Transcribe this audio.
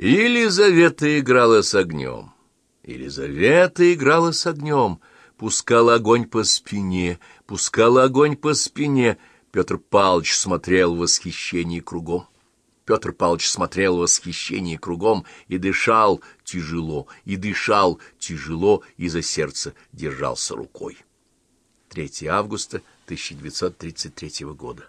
Елизавета играла с огнем. Елизавета играла с огнем, пускала огонь по спине, пускала огонь по спине. Петр Павлович смотрел в восхищении кругом. Петр Павлович смотрел в восхищении кругом и дышал тяжело, и дышал тяжело, и за сердце держался рукой. 3 августа 1933 года.